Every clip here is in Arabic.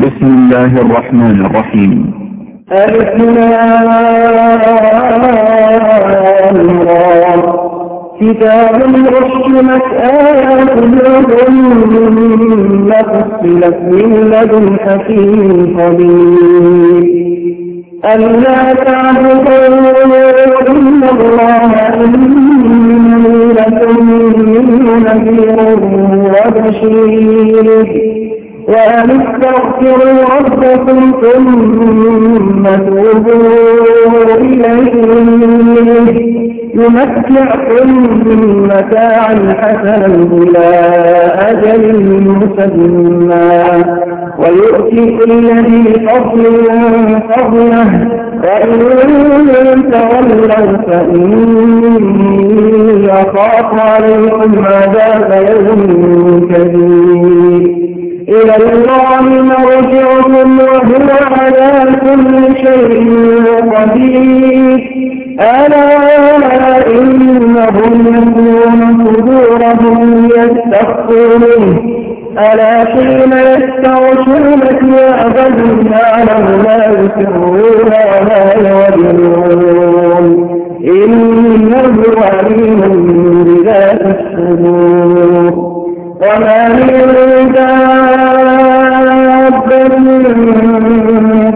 بسم الله الرحمن الرحيم. كتاب رحمت آياته ثم فصلت من لدن حكيم خبير. ألا تعبدوا إلا الله إني لكم منه نذير وبشير. وأن استغفروا ربكم ثم توبوا إليه يمتعكم متاعا حسنا إلى أجل مسمى ويؤتي كل ذي فضل فضله وإن تولوا فإني أخاف عليكم عذاب يوم كبير إلى الله مرجعكم وهو على كل شيء قدير. ألا إنهم يكون صدورهم يستخفون ألا حين يستغشون ثيابا يعلم ما يسرون وما يعلنون؟ إنه عليم بذات الصدور. وما من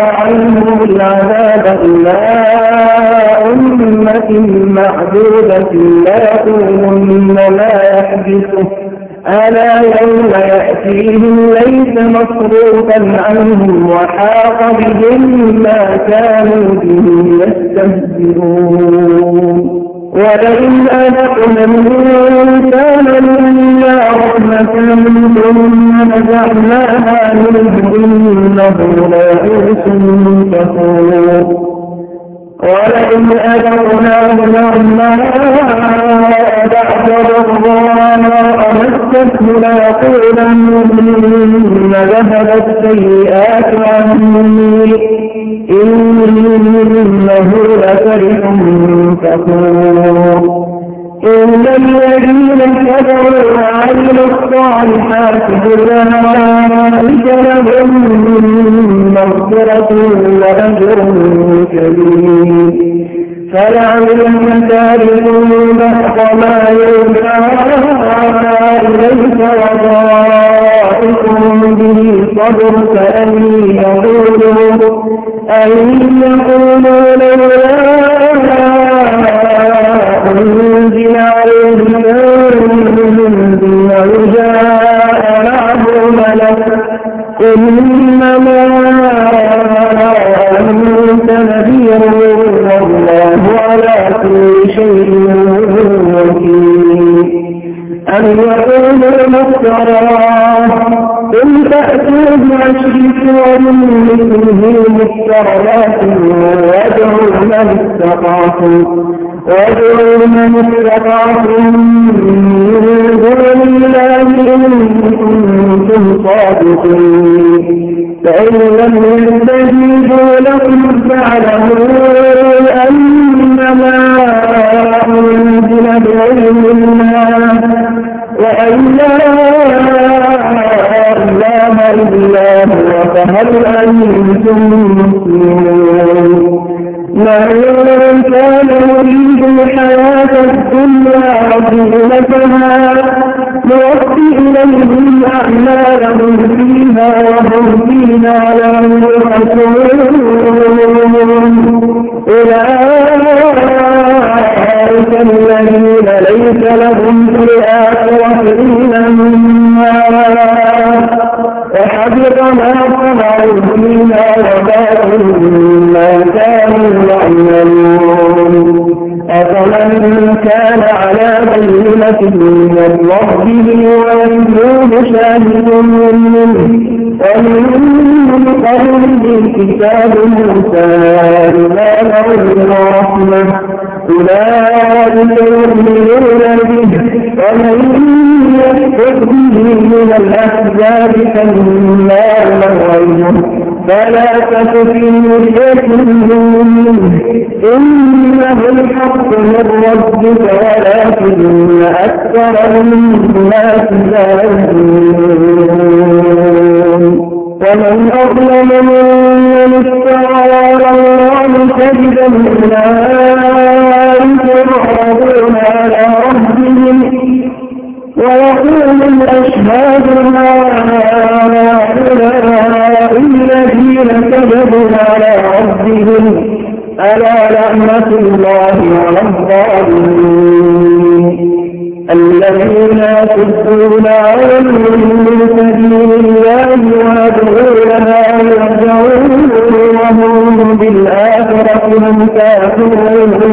عنهم العذاب إلى أمة معدودة ليقولن ما يحدثه. ألا يوم يأتيهم ليس مصروفا عنهم وحاق بهم ما كانوا به يستهزئون. ولئن أذقنا الإنسان منا رحمة ثم نزعناها منه إنه ليئوس كفور ولئن أذقناه نعماء بعد ضراء مسته ليقولن ذهبت السيئات عني. إنه لفرح فخور. إن الذين كفروا وعملوا الصالحات أولئك لهم مغفرة وأجر كبير. فلعلك تارك بعض ما يوحى إليك وضائق به صدرك أن يقولوا أن يقولوا لولا أنزل عليه كنز وجاء معه ملك إنما أنت نذير شيء وكيل. أم يقولوا مفتراه قل فأتوا بعشر سور مثله مفترات وادعوا من استطعتم وادعوا من استطعتم من دون الله إن كنتم صادقين. فإن لم يستجيبوا لكم فاعلموا أنما أنزل بعلم الله وأن لا إله إلا هو فهل أنتم مسلمون من كان يريد الحياة الدنيا وزينتها نوفي إليهم أعمالهم فيها وهم فيها لا يبخسون أولئك لهم في الآخرة إلا النار. وحبط ما صنعوا فيها وباطل ما كانوا يعملون. أفمن كان على بينة من ربه ويتلوه شاهد منه؟ ومن قبله كتاب موسى إماما ورحمة أولئك يؤمنون به ومن به من الأحزاب فلا تك في منه إنه الحق من ربك ولكن أكثر الناس لا يؤمنون. ومن أظلم ممن افترى على الله كذبا الأشهاد هؤلاء الذين كذبوا على ربهم ألا لعنة الله على الظالمين. الذين يصدون عن سبيل الله ويدعونها يرجعون وهم بالآخرة هم كافرون.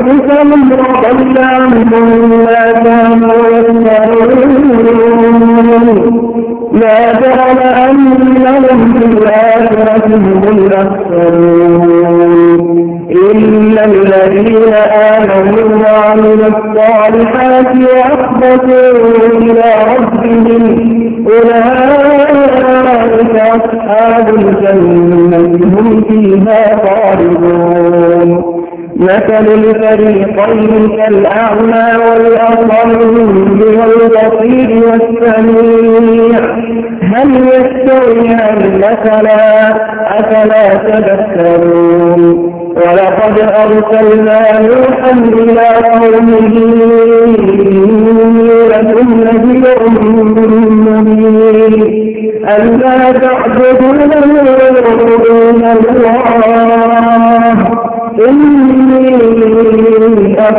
أنفسهم وضل عنهم ما كانوا يفترون لا جرم أنهم في الآخرة هم الأخسرون إلا الذين آمنوا وعملوا الصالحات وأخبتوا إلى ربهم أولئك أصحاب الجنة هم فيها خالدون مثل الفريقين كالأعمى والأصم والبصير والسميع. هل يستويان مثلا؟ أفلا تذكرون. ولقد أرسلنا نوحا إلى قومه. لكم نذير مبين. ألا تعبدوا إلا الله.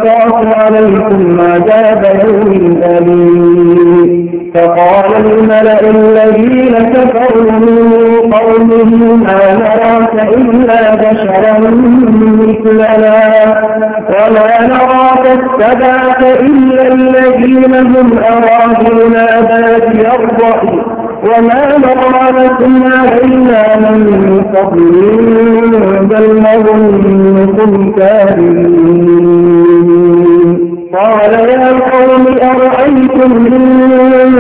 أخاف عليكم عذاب يوم أليم فقال الملأ الذين كفروا من قومه ما نراك إلا بشرا مثلنا. وما نراك اتبعك إلا الذين هم أراضينا بادي الرأي. وما نرى لكم علينا من فضل بل نظنكم كاذبين. قال يا قوم أرأيتم إن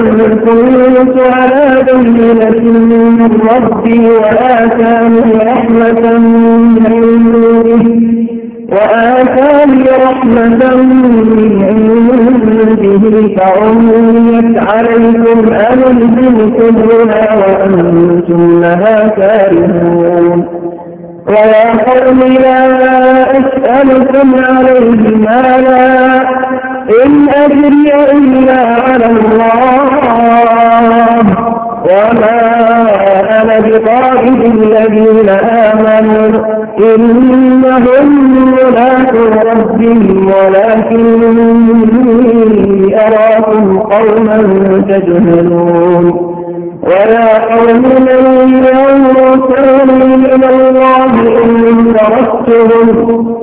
كنت على بينة من ربي وآتاني رحمة من عنده وآتاني رحمة من عنده فعميت عليكم أنزلكمها وأنتم لها كارهون. ويا قوم لا أسألكم عليه مالا إن أجري إلا على الله. وما أنا بطارد الذين آمنوا. إنهم ملاك ربهم ولكني أراكم قوما تجهلون. ويا قوم من ينصرني من الله إن تركتهم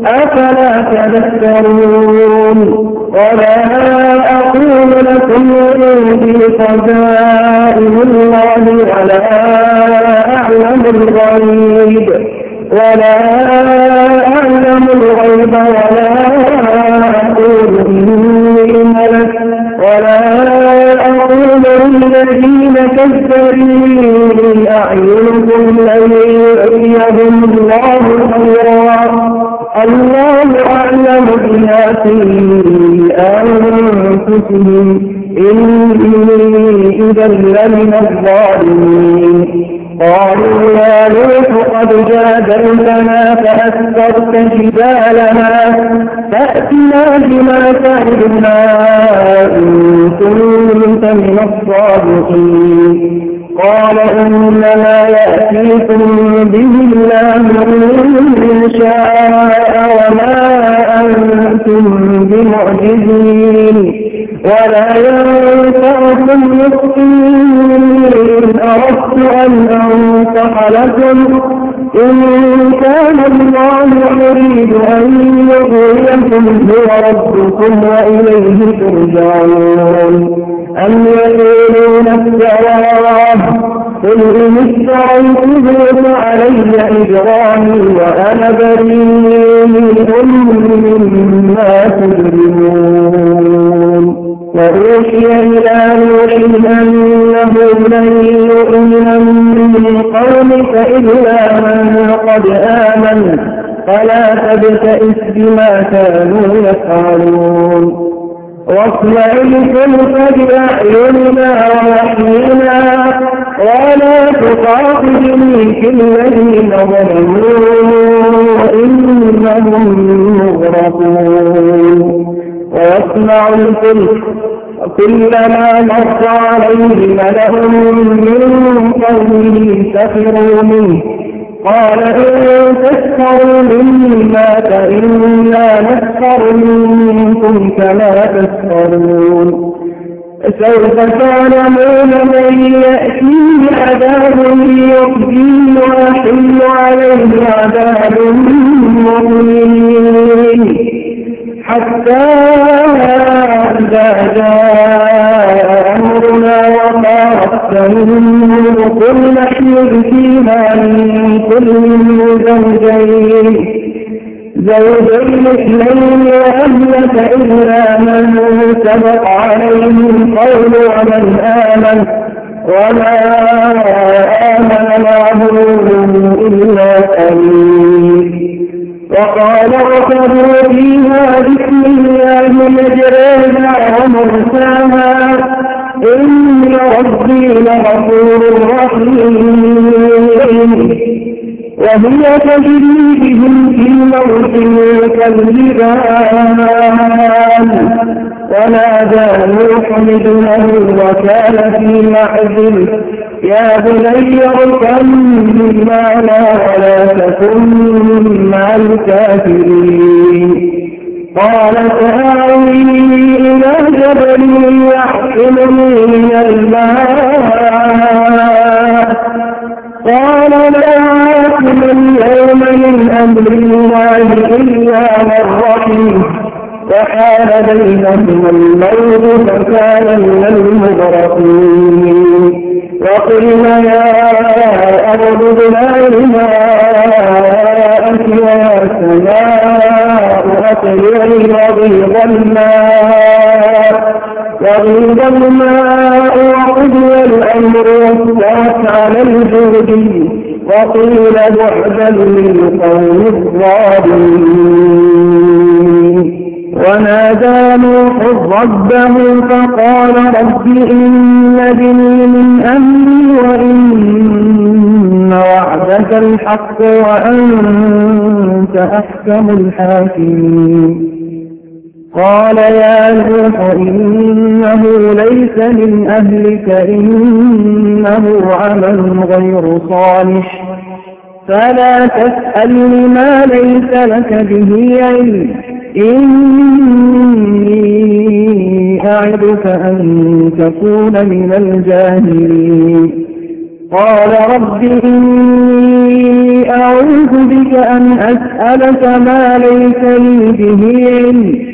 أفلا تذكرون ولا أقول لكم عندي خزائن الله ولا أعلم الغيب ولا أعلم الغيب ولا كذبوا أعينكم لن يؤتيهم الله خيرا. الله أعلم بما في أنفسهم. إني إذا لمن الظالمين. قالوا يا لوط قد جادلتنا فأكثرت جبالنا فأتنا بما تعدنا إن كنت من الصادقين. قال إنما يأتيكم به الله من شاء وما أنتم بمعجزين ولا ينفعكم نصفي إن أردت أن أنصح لكم. إن كان الله يريد أن يغويكم هو ربكم وإليه ترجعون. أم يقولون افتراه قل إن افتريته فعلي إجرامي وأنا بريء مما تجرمون. وأوحي إلى نوح أنه لن يؤمن من قومك إلا من قد آمن. فلا تبتئس بما كانوا يفعلون. واصنع الفلك بأعيننا ووحينا ولا تخاطبني في الذين ظلموا إنهم مغرقون. واصنع الفلك كلما مر عليه ملأ من قومه سخروا منه. قال إن تسخروا منا فإنا نسخر منكم كما تسخرون. سوف تعلمون من يأتيه عذاب يخزيه ويحل عليه عذاب مهين حتى إذا جاء أمرنا وقارت منه قل نحن فيها من كل زوجين. زوجين اثنين وأهلك إلا من سبق عليه القول ومن آمن. وما آمن معه إلا قليل. وقال اركبوا فيها وهي تجري بهم في الموت كالجبال. ونادى نوح ابنه وكان في معزل. يا بني اركب معنا ولا تكن مع الكافرين. قال سآوي إلى جبل يحكمني من الماء. قال لا عاصم اليوم من أمر الله إلا من رحمه. وحال بينهما الموت فكان من المغرقين. وقلنا يا أرض ابلعي ماءك ويا سماء أقلعي وغيظ الماء وغيظ الماء وقضي الأمر واستوت على الجود وقيل بعدا للقوم الظالمين. ونادى نوح ربه فقال رب إن بني من أمري وإن وعدك الحق وأنت أحكم الحاكمين. قال يا نوح إنه ليس من أهلك إنه عمل غير صالح. فلا تسأل ما ليس لك به علم. إني أعدك أن تكون من الجاهلين. قال رب إني أعوذ بك أن أسألك ما ليس لي به علم.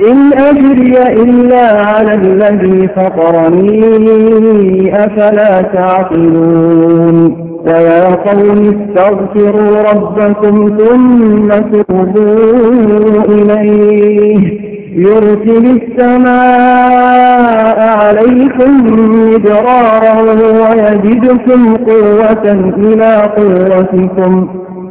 إن أجري إلا على الذي فطرني أفلا تعقلون. ويا قوم استغفروا ربكم ثم تقبوا إليه. يرسل السماء عليكم مدرارا ويجدكم قوة إلى قوتكم.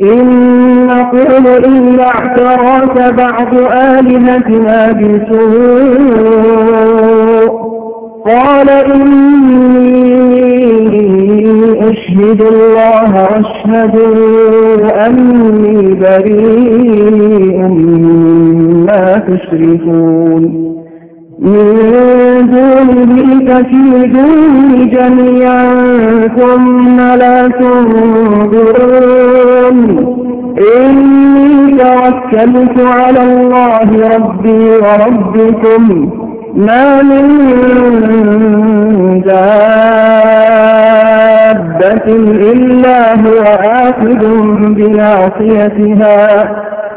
إن نقول إلا اعتراك بعض آلهتنا بسوء. قال إني أشهد الله واشهدوا أني بريء مما تشركون. من دونه فكيدوني جميعا ثم لا تنظرون. إني توكلت على الله ربي وربكم. ما من دابة إلا هو آخذ بناصيتها.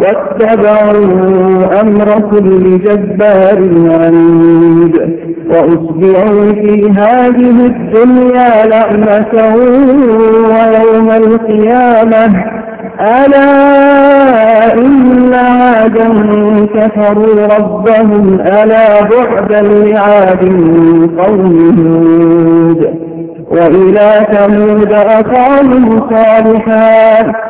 واتبعوا أمر كل جبار عنيد وأتبعوا في هذه الدنيا لعنة ويوم القيامة. ألا إن عادا كفروا ربهم ألا بعدا لعاد قوم هود. وإلى ثمود أخاهم صالحا.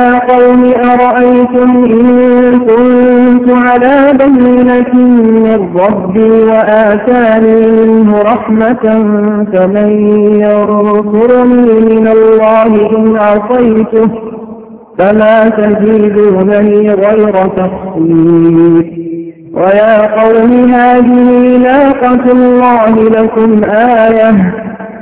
أرأيتم إن كنت على بينة من ربي وآتاني منه رحمة فمن ينصرني من الله إن عصيته فما تزيدونني غير تخصيص ويا قوم هذه ناقة الله لكم آية.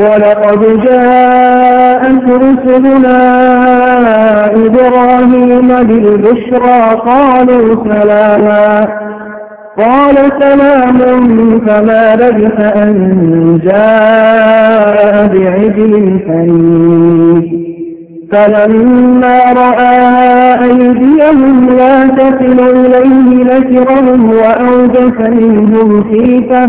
ولقد جاءت رسلنا إبراهيم بالبشرى قالوا سلاما قال سلام فما لبث أن جاء بعجل حنيف فلما رأى أيديهم لا تصل إليه نكرهم وأوجس منهم خيفة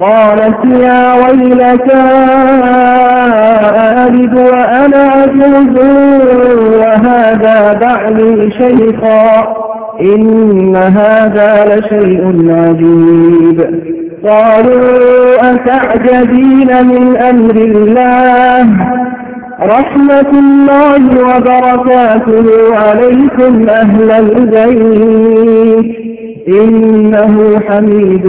قالت يا ويلتى ألد وأنا عجوز وهذا بعلي شيخا إن هذا لشيء عجيب. قالوا أتعجبين من أمر الله؟ رحمة الله وبركاته عليكم أهل البيت. إنه حميد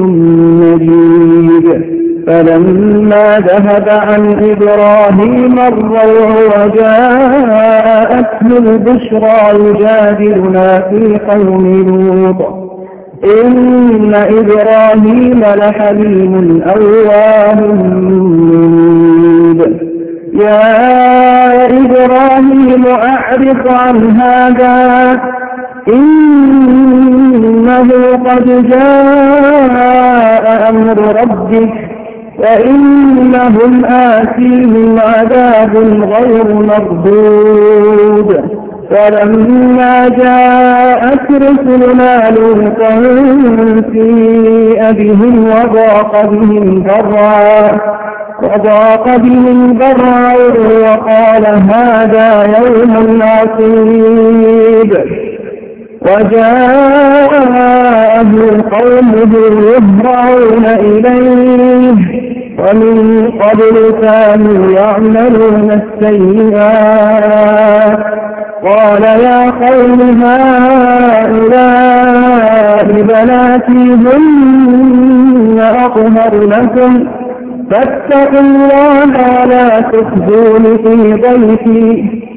مجيد. فلما ذهب عن إبراهيم الروع وجاءته البشرى يجادلنا في قوم لوط. إن إبراهيم لحليم أواه منيب. يا إبراهيم أعرض عن هذا. إنه قد جاء أمر ربك وإنهم آتيهم عذاب غير مردود. ولما جاءت رسلنا لوطا سيء بهم وضاق بهم ذرعا وضاق بهم ذرعا وقال هذا يوم عصيب. وجاءه قومه يهرعون إليه ومن قبل كانوا يعملون السيئات. قال يا قوم هؤلاء بناتي هن أطهر لكم. فاتقوا الله ولا تخزون في ضيفي.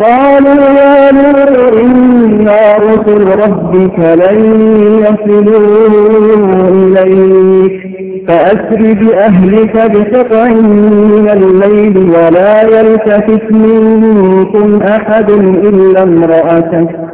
قالوا يا نور إنا رسل ربك لن يصلوا إليك فأسر بأهلك بقطع من الليل ولا يلتفت منكم أحد إلا امرأتك.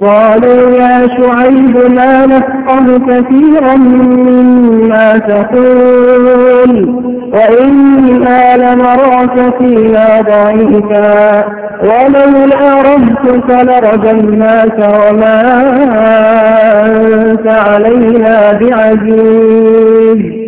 قالوا يا شعيب ما نفقه كثيرا مما تقول وإنا لنراك فينا ضعيفا ولولا رهتك لرجمناك وما أنت علينا بعزيز.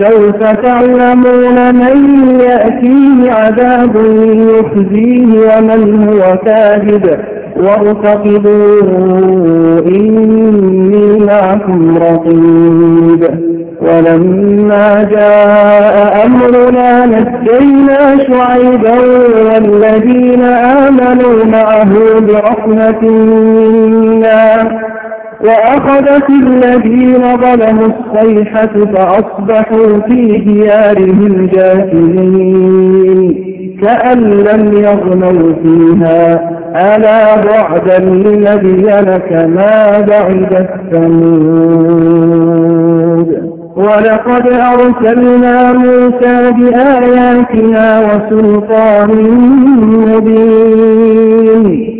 سوف تعلمون من يأتيه عذاب يخزيه ومن هو كاذب وارتقبوا إني معكم رقيب. ولما جاء أمرنا نجينا شعيبا والذين آمنوا معه برحمة منا. وأخذت الذين ظلموا الصيحة فأصبحوا في ديارهم جاثمين كأن لم يغنوا فيها. ألا بعدا لمدين كما بعد الثمود. ولقد أرسلنا موسى بآياتنا وسلطان مبين.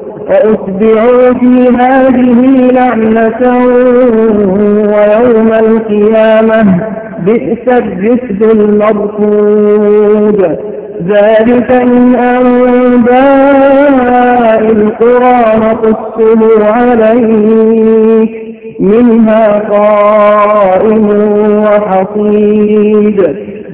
وأتبعوا في هذه لعنة ويوم القيامة بئس الرفد المرفود. ذلك من أنباء القرى نقصه عليك. منها قائم وحصيد.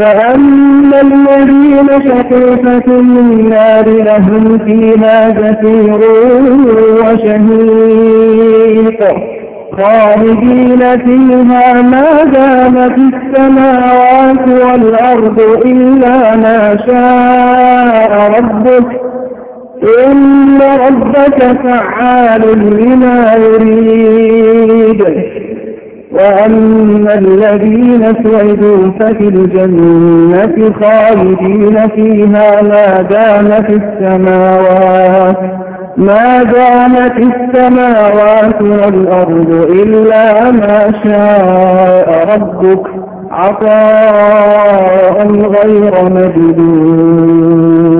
فأما الذين شقوا ففي النار لهم فيها زفير وشهيق خالدين فيها ما دام في السماوات والأرض إلا ما شاء ربك إن ربك فعال لما يريد وأما الذين سعدوا ففي الجنة خالدين فيها ما دام في السماوات ما دامت السماوات والأرض إلا ما شاء ربك عطاء غير مجدود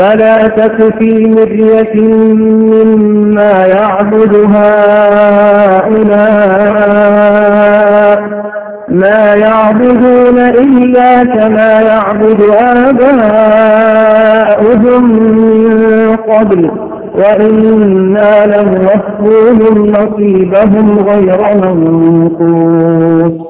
فلا تك في مرية مما يعبد هؤلاء ما يعبدون إلا كما يعبد آباؤهم من قبل وإنا لنوفوهم نصيبهم غير منقوص.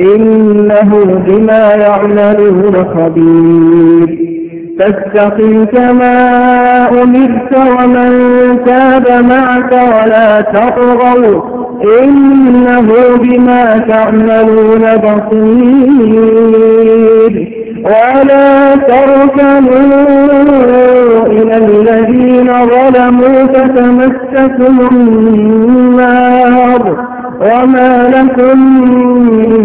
إنه بما يعملون خبير. فاستقم كما أمرت ومن تاب معك ولا تطغوا. إنه بما تعملون بصير. ولا تركنوا إلى الذين ظلموا فتمسكم النار. وما لكم من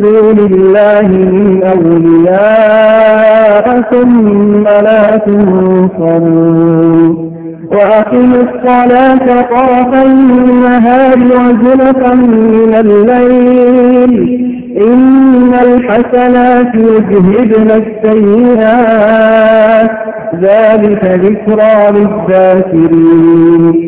دون الله من أولياء ثم لا تنصرون وأقم الصلاة طرفي النهار وزلفا من الليل إن الحسنات يذهبن السيئات ذلك ذكرى للذاكرين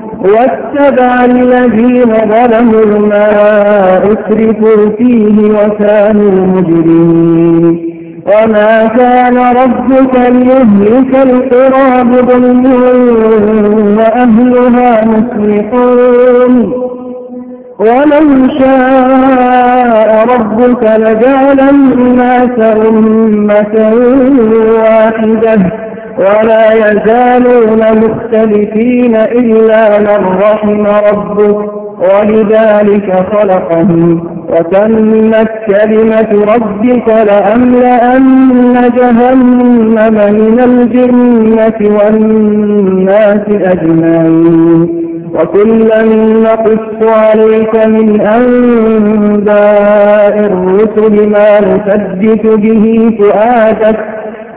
واتبع الذين ظلموا ما أسرفوا فيه وكانوا مجرمين. وما كان ربك ليهلك القرى بظلم وأهلها مصلحون. ولو شاء ربك لجعل الناس أمة واحدة. ولا يزالون مختلفين إلا من رحم ربك ولذلك خلقهم. وتمت كلمة ربك لأملأن جهنم من الجنة والناس أجمعين. وكلا نقص عليك من أنباء الرسل ما نثبت به فؤادك